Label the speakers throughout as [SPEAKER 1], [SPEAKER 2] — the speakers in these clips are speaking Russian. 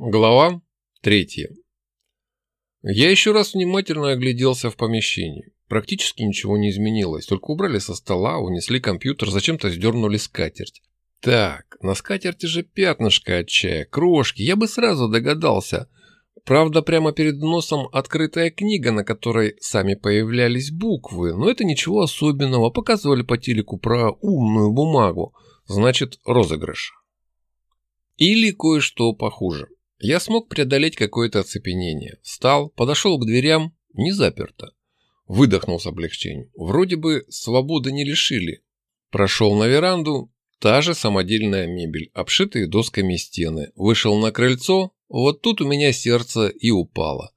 [SPEAKER 1] Глава третья. Я еще раз внимательно огляделся в помещении. Практически ничего не изменилось, только убрали со стола, унесли компьютер, зачем-то сдернули скатерть. Так, на скатерти же пятнышко от чая, крошки, я бы сразу догадался. Правда, прямо перед носом открытая книга, на которой сами появлялись буквы, но это ничего особенного, показывали по телеку про умную бумагу, значит розыгрыш. Или кое-что похуже. Я смог преодолеть какое-то оцепенение. Встал, подошел к дверям, не заперто. Выдохнул с облегчением. Вроде бы свободы не лишили. Прошел на веранду, та же самодельная мебель, обшитые досками стены. Вышел на крыльцо, вот тут у меня сердце и упало.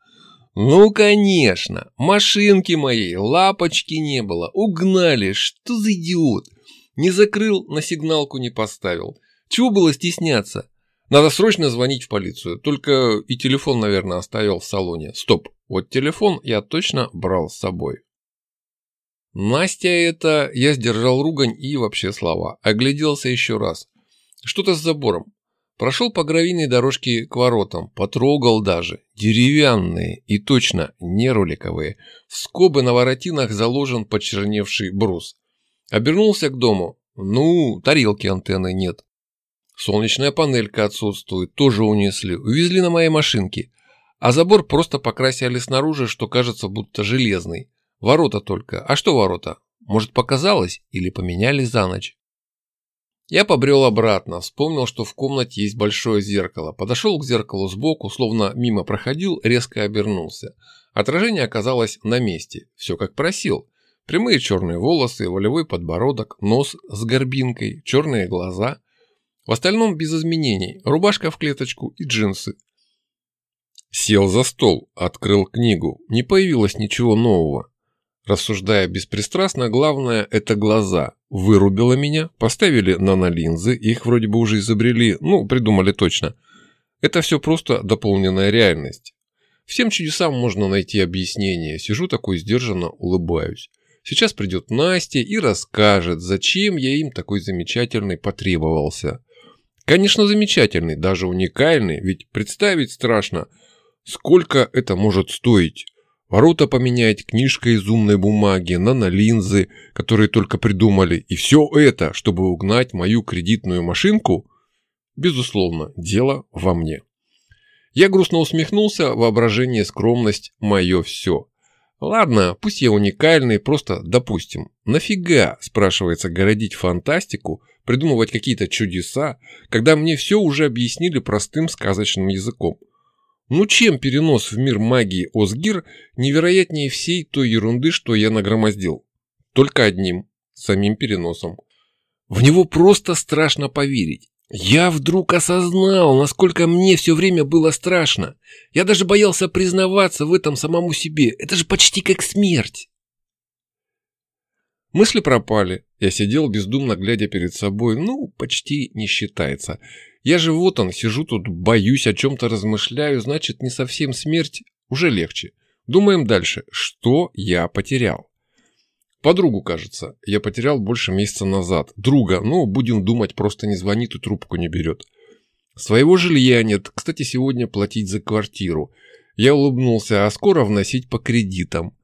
[SPEAKER 1] Ну, конечно, машинки моей, лапочки не было, угнали, что за идиот. Не закрыл, на сигналку не поставил. Чего было стесняться? Надо срочно звонить в полицию. Только и телефон, наверное, оставил в салоне. Стоп, вот телефон я точно брал с собой. Настя это... Я сдержал ругань и вообще слова. Огляделся еще раз. Что-то с забором. Прошел по гравийной дорожке к воротам. Потрогал даже. Деревянные и точно не роликовые. В скобы на воротинах заложен почерневший брус. Обернулся к дому. Ну, тарелки антенны нет. Солнечная панелька отсутствует, тоже унесли, увезли на моей машинке. А забор просто покрасили снаружи, что кажется будто железный. Ворота только. А что ворота? Может показалось или поменяли за ночь? Я побрел обратно, вспомнил, что в комнате есть большое зеркало. Подошел к зеркалу сбоку, словно мимо проходил, резко обернулся. Отражение оказалось на месте. Все как просил. Прямые черные волосы, волевой подбородок, нос с горбинкой, черные глаза – в остальном без изменений. Рубашка в клеточку и джинсы. Сел за стол, открыл книгу. Не появилось ничего нового. Рассуждая беспристрастно, главное – это глаза. Вырубило меня, поставили нанолинзы, их вроде бы уже изобрели, ну, придумали точно. Это все просто дополненная реальность. Всем чудесам можно найти объяснение. Сижу такой сдержанно, улыбаюсь. Сейчас придет Настя и расскажет, зачем я им такой замечательный потребовался. Конечно, замечательный, даже уникальный, ведь представить страшно, сколько это может стоить. Ворота поменять, книжка из умной бумаги, нанолинзы, которые только придумали, и все это, чтобы угнать мою кредитную машинку? Безусловно, дело во мне. Я грустно усмехнулся, воображение, скромность – мое все. Ладно, пусть я уникальный, просто допустим. Нафига, спрашивается, городить фантастику, придумывать какие-то чудеса, когда мне все уже объяснили простым сказочным языком. Ну чем перенос в мир магии Озгир невероятнее всей той ерунды, что я нагромоздил? Только одним, самим переносом. В него просто страшно поверить. Я вдруг осознал, насколько мне все время было страшно. Я даже боялся признаваться в этом самому себе. Это же почти как смерть. Мысли пропали. Я сидел бездумно, глядя перед собой. Ну, почти не считается. Я же вот он, сижу тут, боюсь, о чем-то размышляю. Значит, не совсем смерть. Уже легче. Думаем дальше. Что я потерял? Подругу, кажется. Я потерял больше месяца назад. Друга, ну, будем думать, просто не звонит и трубку не берет. Своего жилья нет. Кстати, сегодня платить за квартиру. Я улыбнулся, а скоро вносить по кредитам.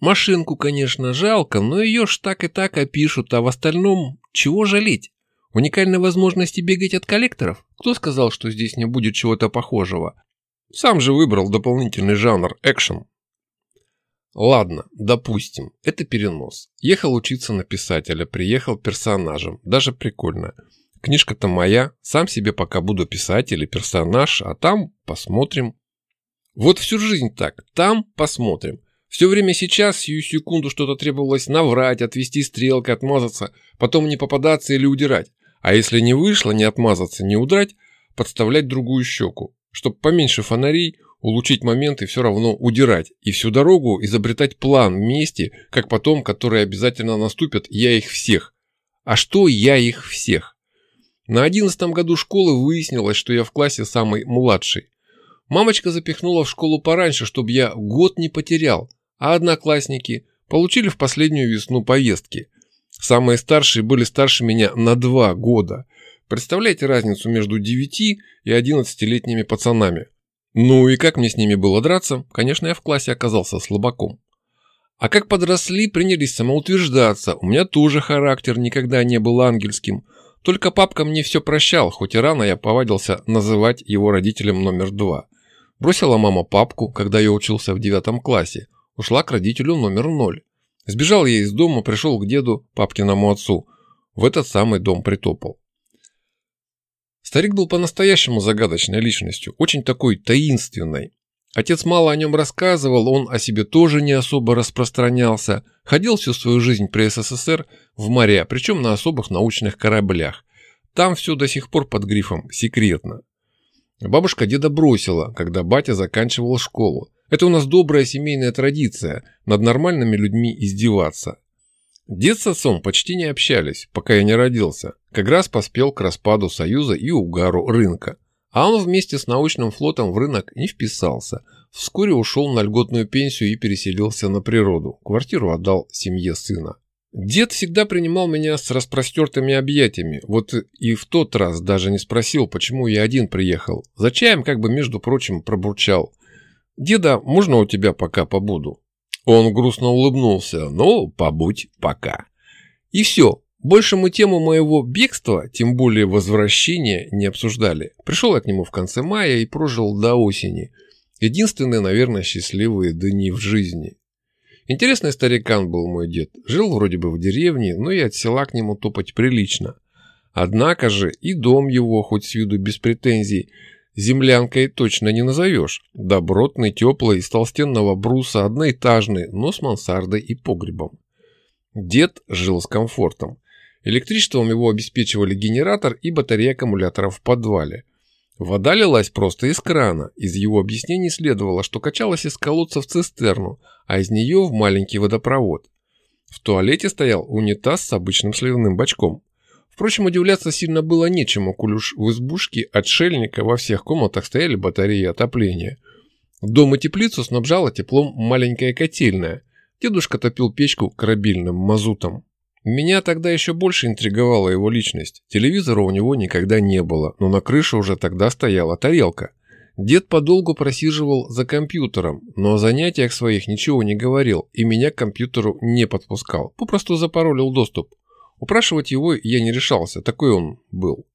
[SPEAKER 1] Машинку, конечно, жалко, но ее ж так и так опишут, а в остальном чего жалеть? Уникальной возможности бегать от коллекторов? Кто сказал, что здесь не будет чего-то похожего? Сам же выбрал дополнительный жанр – экшен. Ладно, допустим, это перенос. Ехал учиться на писателя, приехал персонажем, даже прикольно. Книжка-то моя, сам себе пока буду писатель и персонаж, а там посмотрим. Вот всю жизнь так, там посмотрим. Все время сейчас, сию секунду, что-то требовалось наврать, отвести стрелкой, отмазаться, потом не попадаться или удирать. А если не вышло, не отмазаться, не удрать, подставлять другую щеку, чтобы поменьше фонарей, улучшить момент и все равно удирать. И всю дорогу изобретать план вместе, как потом, которые обязательно наступят, я их всех. А что я их всех? На одиннадцатом году школы выяснилось, что я в классе самый младший. Мамочка запихнула в школу пораньше, чтобы я год не потерял а одноклассники получили в последнюю весну повестки. Самые старшие были старше меня на два года. Представляете разницу между 9 и 11-летними пацанами? Ну и как мне с ними было драться? Конечно, я в классе оказался слабаком. А как подросли, принялись самоутверждаться. У меня тоже характер никогда не был ангельским. Только папка мне все прощал, хоть и рано я повадился называть его родителем номер два. Бросила мама папку, когда я учился в девятом классе. Ушла к родителю номер ноль. Сбежал я из дома, пришел к деду, папкиному отцу. В этот самый дом притопал. Старик был по-настоящему загадочной личностью, очень такой таинственной. Отец мало о нем рассказывал, он о себе тоже не особо распространялся. Ходил всю свою жизнь при СССР в моря, причем на особых научных кораблях. Там все до сих пор под грифом «секретно». Бабушка деда бросила, когда батя заканчивал школу. Это у нас добрая семейная традиция – над нормальными людьми издеваться. Дед с отцом почти не общались, пока я не родился. Как раз поспел к распаду Союза и угару рынка. А он вместе с научным флотом в рынок не вписался. Вскоре ушел на льготную пенсию и переселился на природу. Квартиру отдал семье сына. Дед всегда принимал меня с распростертыми объятиями. Вот и в тот раз даже не спросил, почему я один приехал. За чаем как бы, между прочим, пробурчал. «Деда, можно у тебя пока побуду?» Он грустно улыбнулся. «Ну, побудь пока». И все. Больше мы тему моего бегства, тем более возвращения, не обсуждали. Пришел я к нему в конце мая и прожил до осени. Единственные, наверное, счастливые дни в жизни. Интересный старикан был мой дед. Жил вроде бы в деревне, но и от села к нему топать прилично. Однако же и дом его, хоть с виду без претензий, землянкой точно не назовешь. Добротный, теплый, из толстенного бруса, одноэтажный, но с мансардой и погребом. Дед жил с комфортом. Электричеством его обеспечивали генератор и батарея аккумуляторов в подвале. Вода лилась просто из крана. Из его объяснений следовало, что качалась из колодца в цистерну, а из нее в маленький водопровод. В туалете стоял унитаз с обычным сливным бачком. Впрочем, удивляться сильно было нечему, коль уж в избушке отшельника во всех комнатах стояли батареи отопления. Дом и теплицу снабжала теплом маленькая котельная. Дедушка топил печку корабельным мазутом. Меня тогда еще больше интриговала его личность. Телевизора у него никогда не было, но на крыше уже тогда стояла тарелка. Дед подолгу просиживал за компьютером, но о занятиях своих ничего не говорил и меня к компьютеру не подпускал, попросту запаролил доступ. Упрашивать его я не решался, такой он был.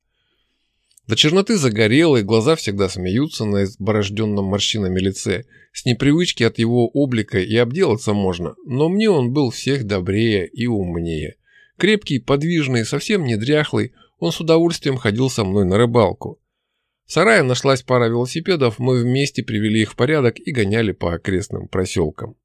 [SPEAKER 1] До черноты загорелый, глаза всегда смеются на изборожденном морщинами лице. С непривычки от его облика и обделаться можно, но мне он был всех добрее и умнее. Крепкий, подвижный, совсем не дряхлый, он с удовольствием ходил со мной на рыбалку. В сарае нашлась пара велосипедов, мы вместе привели их в порядок и гоняли по окрестным проселкам.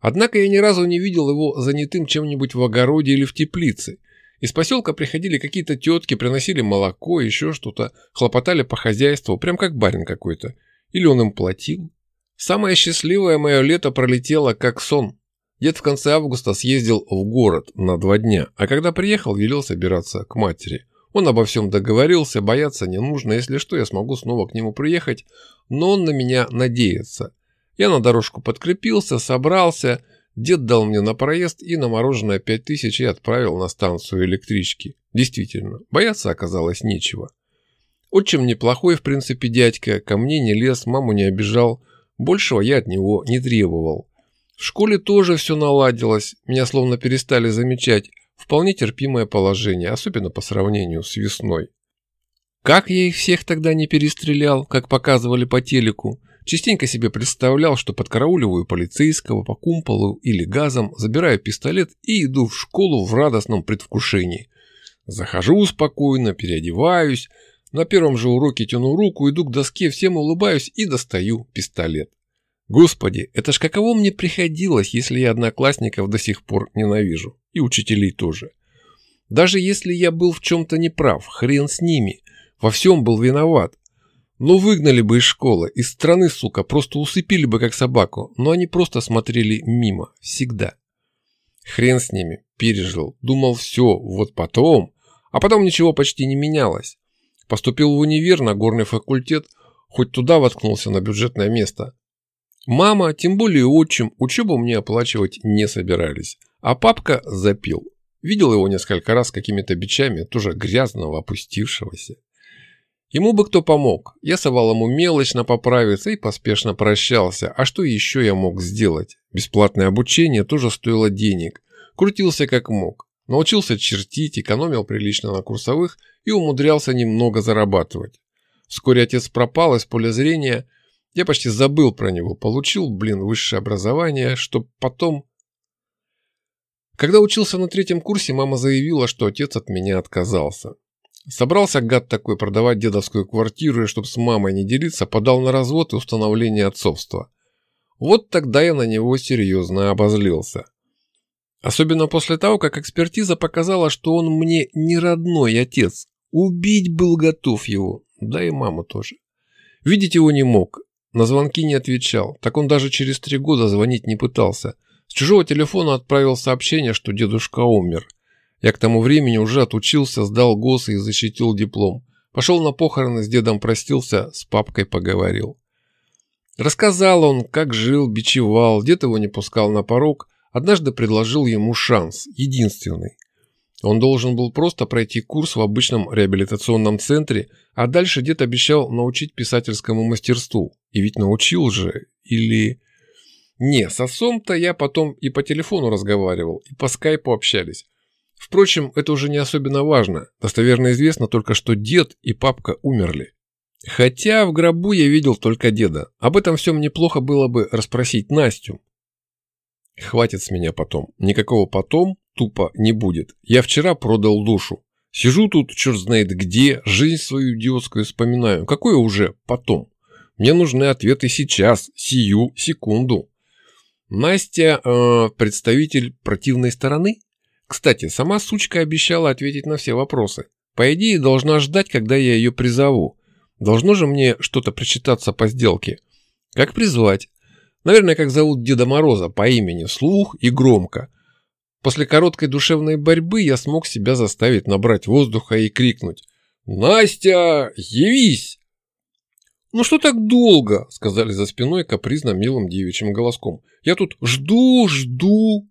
[SPEAKER 1] Однако я ни разу не видел его занятым чем-нибудь в огороде или в теплице. Из поселка приходили какие-то тетки, приносили молоко, еще что-то, хлопотали по хозяйству, прям как барин какой-то. Или он им платил. Самое счастливое мое лето пролетело как сон. Дед в конце августа съездил в город на два дня, а когда приехал, велел собираться к матери. Он обо всем договорился, бояться не нужно, если что, я смогу снова к нему приехать, но он на меня надеется. Я на дорожку подкрепился, собрался, дед дал мне на проезд и на мороженое пять тысяч и отправил на станцию электрички. Действительно, бояться оказалось нечего. Отчим неплохой, в принципе, дядька, ко мне не лез, маму не обижал, большего я от него не требовал. В школе тоже все наладилось, меня словно перестали замечать, вполне терпимое положение, особенно по сравнению с весной. Как я их всех тогда не перестрелял, как показывали по телеку, Частенько себе представлял, что подкарауливаю полицейского по кумполу или газом, забираю пистолет и иду в школу в радостном предвкушении. Захожу спокойно, переодеваюсь, на первом же уроке тяну руку, иду к доске, всем улыбаюсь и достаю пистолет. Господи, это ж каково мне приходилось, если я одноклассников до сих пор ненавижу. И учителей тоже. Даже если я был в чем-то неправ, хрен с ними. Во всем был виноват. Ну выгнали бы из школы, из страны, сука, просто усыпили бы как собаку, но они просто смотрели мимо, всегда. Хрен с ними, пережил, думал все, вот потом, а потом ничего почти не менялось. Поступил в универ на горный факультет, хоть туда воткнулся на бюджетное место. Мама, тем более отчим, учебу мне оплачивать не собирались, а папка запил. Видел его несколько раз с какими-то бичами, тоже грязного, опустившегося. Ему бы кто помог. Я совал ему мелочно поправиться и поспешно прощался. А что еще я мог сделать? Бесплатное обучение тоже стоило денег. Крутился как мог. Научился чертить, экономил прилично на курсовых и умудрялся немного зарабатывать. Вскоре отец пропал из поля зрения. Я почти забыл про него. Получил, блин, высшее образование, чтоб потом... Когда учился на третьем курсе, мама заявила, что отец от меня отказался. Собрался гад такой продавать дедовскую квартиру и, чтобы с мамой не делиться, подал на развод и установление отцовства. Вот тогда я на него серьезно обозлился. Особенно после того, как экспертиза показала, что он мне не родной отец. Убить был готов его, да и маму тоже. Видеть его не мог, на звонки не отвечал, так он даже через три года звонить не пытался. С чужого телефона отправил сообщение, что дедушка умер – я к тому времени уже отучился, сдал ГОС и защитил диплом. Пошел на похороны, с дедом простился, с папкой поговорил. Рассказал он, как жил, бичевал, дед его не пускал на порог, однажды предложил ему шанс, единственный. Он должен был просто пройти курс в обычном реабилитационном центре, а дальше дед обещал научить писательскому мастерству. И ведь научил же, или... Не, с отцом-то я потом и по телефону разговаривал, и по скайпу общались. Впрочем, это уже не особенно важно. Достоверно известно только, что дед и папка умерли. Хотя в гробу я видел только деда. Об этом всем неплохо было бы расспросить Настю. Хватит с меня потом. Никакого потом тупо не будет. Я вчера продал душу. Сижу тут, черт знает где, жизнь свою идиотскую вспоминаю. Какое уже потом? Мне нужны ответы сейчас, сию секунду. Настя э, представитель противной стороны? Кстати, сама сучка обещала ответить на все вопросы. По идее, должна ждать, когда я ее призову. Должно же мне что-то причитаться по сделке. Как призвать? Наверное, как зовут Деда Мороза, по имени, вслух и громко. После короткой душевной борьбы я смог себя заставить набрать воздуха и крикнуть. «Настя, явись!» «Ну что так долго?» — сказали за спиной капризно милым девичьим голоском. «Я тут жду, жду!»